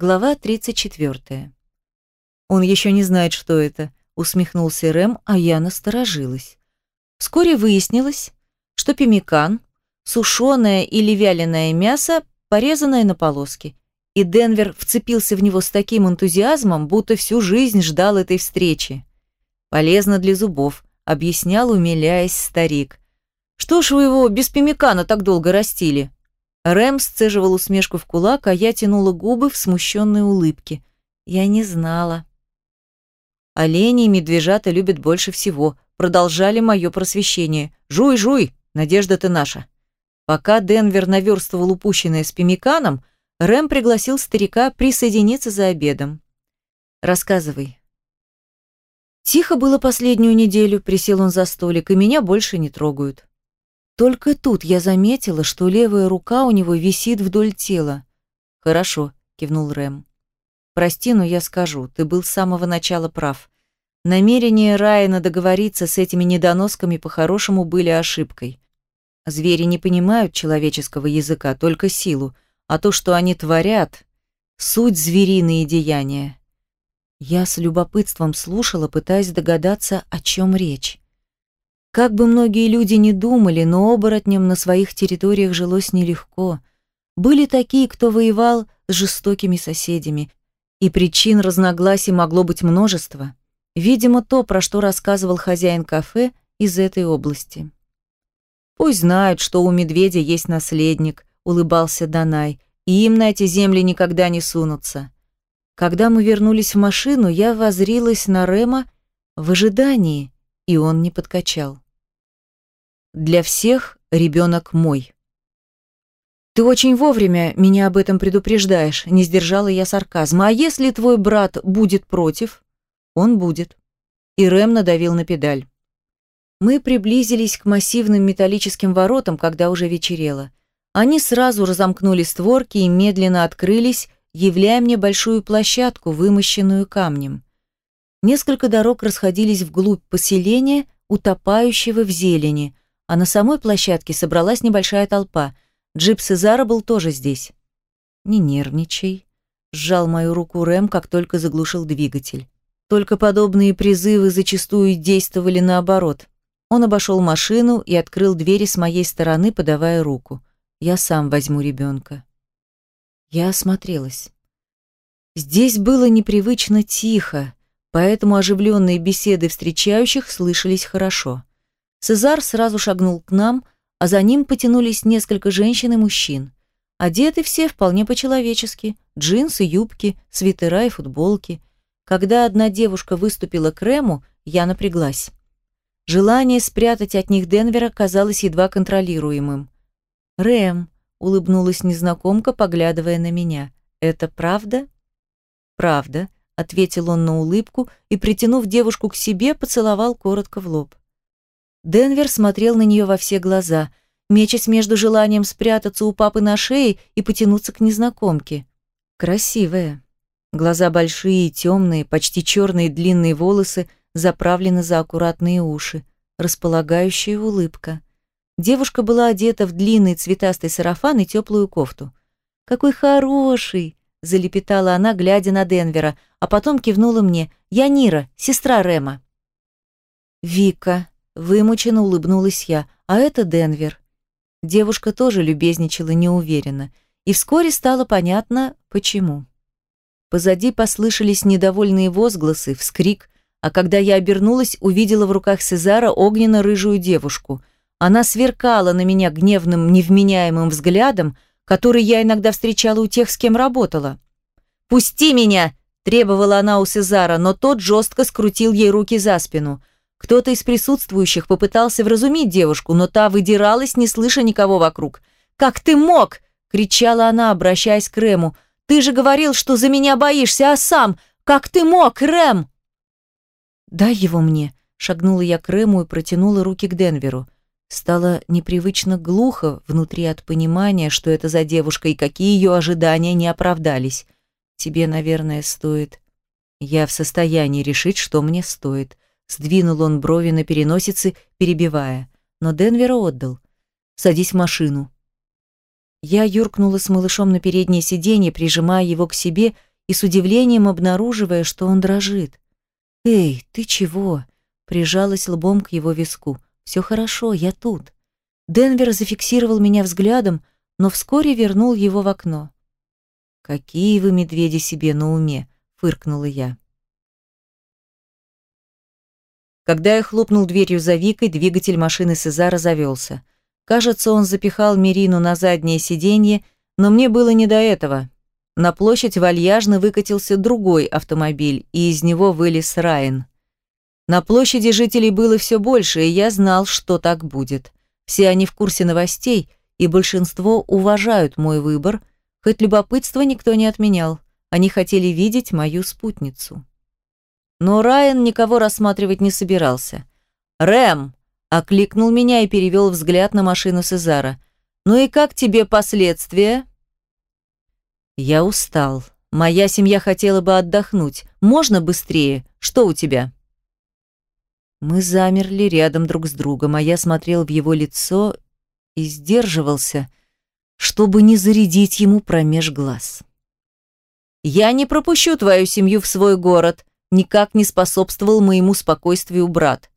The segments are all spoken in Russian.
Глава 34. Он еще не знает, что это, усмехнулся Рэм, а я насторожилась. Вскоре выяснилось, что пемикан, сушеное или вяленое мясо, порезанное на полоски. И Денвер вцепился в него с таким энтузиазмом, будто всю жизнь ждал этой встречи. Полезно для зубов, объяснял, умиляясь старик. Что ж вы его без пемикана так долго растили? Рэм сцеживал усмешку в кулак, а я тянула губы в смущенной улыбке. Я не знала. Олени и медвежата любят больше всего. Продолжали мое просвещение. Жуй, жуй, надежда ты наша. Пока Денвер наверстывал упущенное с пемиканом, Рэм пригласил старика присоединиться за обедом. Рассказывай. Тихо было последнюю неделю, присел он за столик, и меня больше не трогают. Только тут я заметила, что левая рука у него висит вдоль тела. «Хорошо», — кивнул Рэм. «Прости, но я скажу, ты был с самого начала прав. Намерения Райана договориться с этими недоносками по-хорошему были ошибкой. Звери не понимают человеческого языка, только силу, а то, что они творят, суть звериные деяния». Я с любопытством слушала, пытаясь догадаться, о чем речь. Как бы многие люди не думали, но оборотням на своих территориях жилось нелегко. Были такие, кто воевал с жестокими соседями, и причин разногласий могло быть множество. Видимо, то, про что рассказывал хозяин кафе из этой области. «Пусть знают, что у медведя есть наследник», — улыбался Данай, «и им на эти земли никогда не сунутся». Когда мы вернулись в машину, я возрилась на Рема в ожидании — и он не подкачал. Для всех ребенок мой. Ты очень вовремя меня об этом предупреждаешь, не сдержала я сарказма. А если твой брат будет против? Он будет. И Рэм надавил на педаль. Мы приблизились к массивным металлическим воротам, когда уже вечерело. Они сразу разомкнули створки и медленно открылись, являя мне большую площадку, вымощенную камнем. Несколько дорог расходились вглубь поселения, утопающего в зелени, а на самой площадке собралась небольшая толпа. Джип Сезара был тоже здесь. «Не нервничай», — сжал мою руку Рэм, как только заглушил двигатель. Только подобные призывы зачастую действовали наоборот. Он обошел машину и открыл двери с моей стороны, подавая руку. «Я сам возьму ребенка». Я осмотрелась. Здесь было непривычно тихо, поэтому оживленные беседы встречающих слышались хорошо. Цезар сразу шагнул к нам, а за ним потянулись несколько женщин и мужчин. Одеты все вполне по-человечески. Джинсы, юбки, свитера и футболки. Когда одна девушка выступила к Рэму, я напряглась. Желание спрятать от них Денвера казалось едва контролируемым. «Рэм», — улыбнулась незнакомка, поглядывая на меня, — «это правда?» «Правда», ответил он на улыбку и, притянув девушку к себе, поцеловал коротко в лоб. Денвер смотрел на нее во все глаза, мечась между желанием спрятаться у папы на шее и потянуться к незнакомке. Красивая. Глаза большие темные, почти черные длинные волосы заправлены за аккуратные уши, располагающая улыбка. Девушка была одета в длинный цветастый сарафан и теплую кофту. «Какой хороший!» – залепетала она, глядя на Денвера, а потом кивнула мне. «Я Нира, сестра Рема». «Вика», – вымученно улыбнулась я, – «а это Денвер». Девушка тоже любезничала неуверенно, и вскоре стало понятно, почему. Позади послышались недовольные возгласы, вскрик, а когда я обернулась, увидела в руках Сезара огненно-рыжую девушку. Она сверкала на меня гневным, невменяемым взглядом, который я иногда встречала у тех, с кем работала. «Пусти меня!» – требовала она у Сезара, но тот жестко скрутил ей руки за спину. Кто-то из присутствующих попытался вразумить девушку, но та выдиралась, не слыша никого вокруг. «Как ты мог?» – кричала она, обращаясь к Рему. «Ты же говорил, что за меня боишься, а сам? Как ты мог, Рэм?» «Дай его мне», – шагнула я к Рему и протянула руки к Денверу. Стало непривычно глухо внутри от понимания, что это за девушка и какие ее ожидания не оправдались. Тебе, наверное, стоит... Я в состоянии решить, что мне стоит. Сдвинул он брови на переносице, перебивая. Но Денвера отдал. Садись в машину. Я юркнула с малышом на переднее сиденье, прижимая его к себе и с удивлением обнаруживая, что он дрожит. «Эй, ты чего?» Прижалась лбом к его виску. «Все хорошо, я тут». Денвер зафиксировал меня взглядом, но вскоре вернул его в окно. «Какие вы медведи себе на уме!» — фыркнула я. Когда я хлопнул дверью за Викой, двигатель машины Сезара завелся. Кажется, он запихал Мирину на заднее сиденье, но мне было не до этого. На площадь вальяжно выкатился другой автомобиль, и из него вылез Райан. На площади жителей было все больше, и я знал, что так будет. Все они в курсе новостей, и большинство уважают мой выбор, хоть любопытство никто не отменял. Они хотели видеть мою спутницу. Но Райан никого рассматривать не собирался. «Рэм!» – окликнул меня и перевел взгляд на машину Сезара. «Ну и как тебе последствия?» Я устал. Моя семья хотела бы отдохнуть. Можно быстрее? Что у тебя? Мы замерли рядом друг с другом, а я смотрел в его лицо и сдерживался, чтобы не зарядить ему промеж глаз. «Я не пропущу твою семью в свой город», никак не способствовал моему спокойствию брат.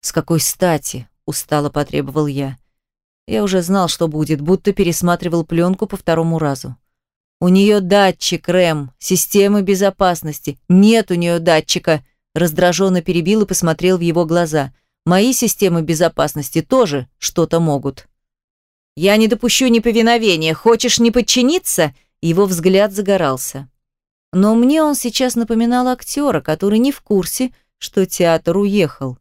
«С какой стати?» – устало потребовал я. Я уже знал, что будет, будто пересматривал пленку по второму разу. У нее датчик, Рэм, системы безопасности. Нет у нее датчика. Раздраженно перебил и посмотрел в его глаза. Мои системы безопасности тоже что-то могут. Я не допущу неповиновения. Хочешь не подчиниться? Его взгляд загорался. Но мне он сейчас напоминал актера, который не в курсе, что театр уехал.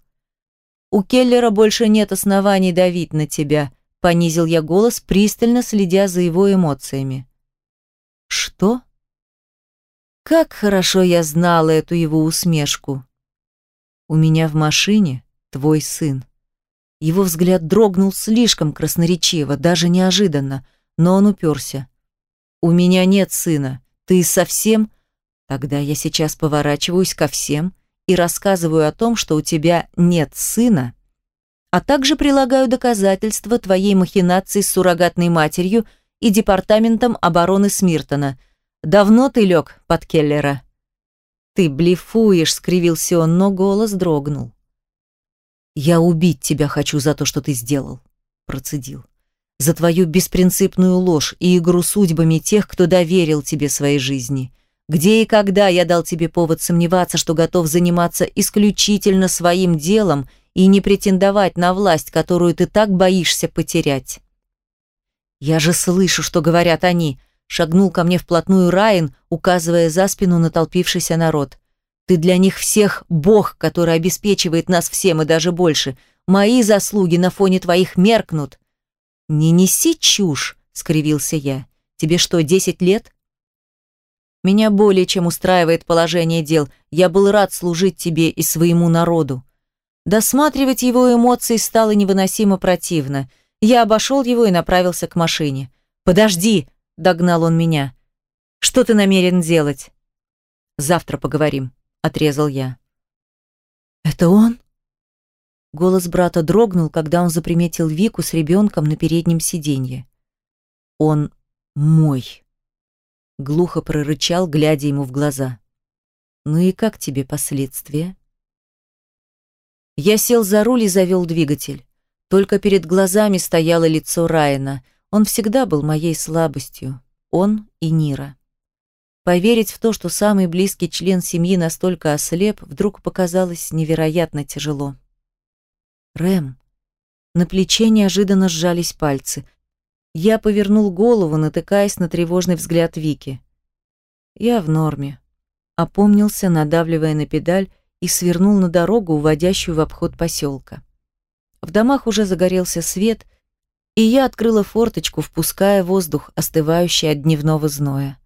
У Келлера больше нет оснований давить на тебя, понизил я голос, пристально следя за его эмоциями. Что? Как хорошо я знала эту его усмешку. У меня в машине твой сын. Его взгляд дрогнул слишком красноречиво, даже неожиданно, но он уперся. У меня нет сына. Ты совсем... Тогда я сейчас поворачиваюсь ко всем и рассказываю о том, что у тебя нет сына, а также прилагаю доказательства твоей махинации с суррогатной матерью и Департаментом обороны Смиртона. Давно ты лег под Келлера?» «Ты блефуешь», — скривился он, но голос дрогнул. «Я убить тебя хочу за то, что ты сделал», — процедил. «За твою беспринципную ложь и игру судьбами тех, кто доверил тебе своей жизни. Где и когда я дал тебе повод сомневаться, что готов заниматься исключительно своим делом и не претендовать на власть, которую ты так боишься потерять?» «Я же слышу, что говорят они!» Шагнул ко мне вплотную Райан, указывая за спину натолпившийся народ. «Ты для них всех бог, который обеспечивает нас всем и даже больше. Мои заслуги на фоне твоих меркнут». «Не неси чушь!» — скривился я. «Тебе что, десять лет?» «Меня более чем устраивает положение дел. Я был рад служить тебе и своему народу». Досматривать его эмоции стало невыносимо противно — я обошел его и направился к машине. «Подожди!» – догнал он меня. «Что ты намерен делать?» «Завтра поговорим», – отрезал я. «Это он?» Голос брата дрогнул, когда он заприметил Вику с ребенком на переднем сиденье. «Он мой», — глухо прорычал, глядя ему в глаза. «Ну и как тебе последствия?» Я сел за руль и завел двигатель. Только перед глазами стояло лицо Райана. Он всегда был моей слабостью. Он и Нира. Поверить в то, что самый близкий член семьи настолько ослеп, вдруг показалось невероятно тяжело. Рэм. На плече неожиданно сжались пальцы. Я повернул голову, натыкаясь на тревожный взгляд Вики. Я в норме. Опомнился, надавливая на педаль, и свернул на дорогу, уводящую в обход поселка. В домах уже загорелся свет, и я открыла форточку, впуская воздух, остывающий от дневного зноя.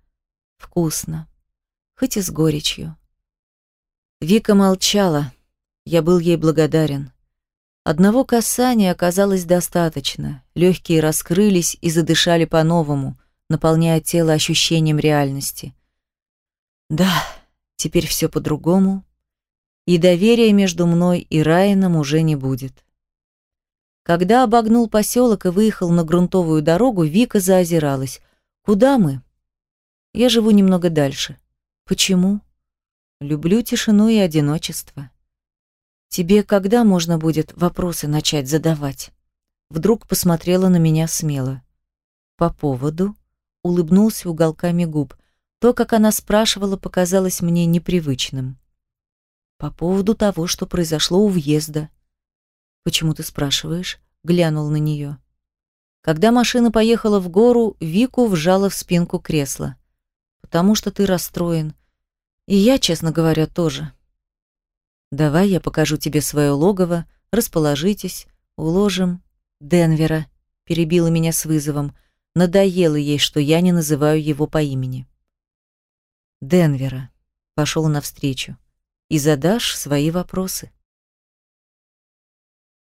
Вкусно, хоть и с горечью. Вика молчала, я был ей благодарен. Одного касания оказалось достаточно, легкие раскрылись и задышали по-новому, наполняя тело ощущением реальности. Да, теперь все по-другому, и доверия между мной и Райаном уже не будет. Когда обогнул поселок и выехал на грунтовую дорогу, Вика заозиралась. «Куда мы?» «Я живу немного дальше». Почему? Люблю тишину и одиночество. Тебе когда можно будет вопросы начать задавать? Вдруг посмотрела на меня смело. По поводу улыбнулся уголками губ. То, как она спрашивала, показалось мне непривычным. По поводу того, что произошло у въезда. Почему ты спрашиваешь? глянул на нее. Когда машина поехала в гору, Вику вжала в спинку кресла. Потому что ты расстроен. И я, честно говоря, тоже. Давай я покажу тебе свое логово, расположитесь, уложим. Денвера перебила меня с вызовом. Надоело ей, что я не называю его по имени. Денвера пошел навстречу. И задашь свои вопросы.